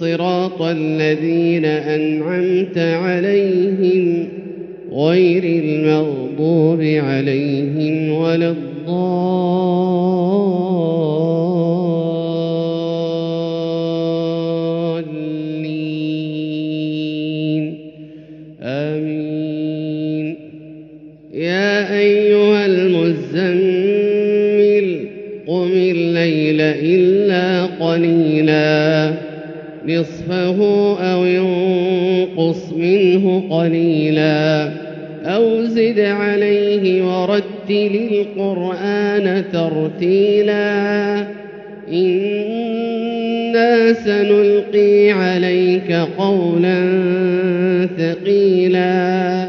صراط الذين أنعمت عليهم غير المغضوب عليهم ولا الضالين. آمين. يا أيها المزمل قم الليل إلا قليلاً. نصفه أو ينقص منه قليلا أو زد عليه ورتل القرآن ترتيلا إنا سنلقي عليك قولا ثقيلا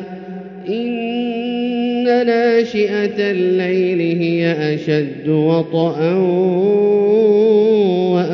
إن ناشئة الليل هي أشد وطئا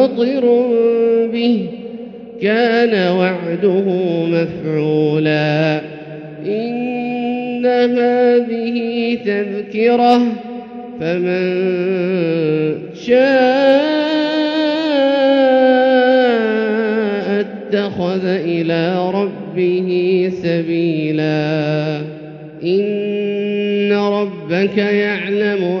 منفطر به كان وعده مفعولا. إن هذه تذكرة فمن شاء اتخذ إلى ربه سبيلا. إن ربك يعلم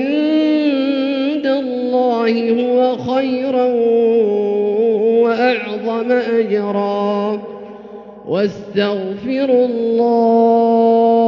الله هو خيرا وأعظم أجرا. واستغفروا الله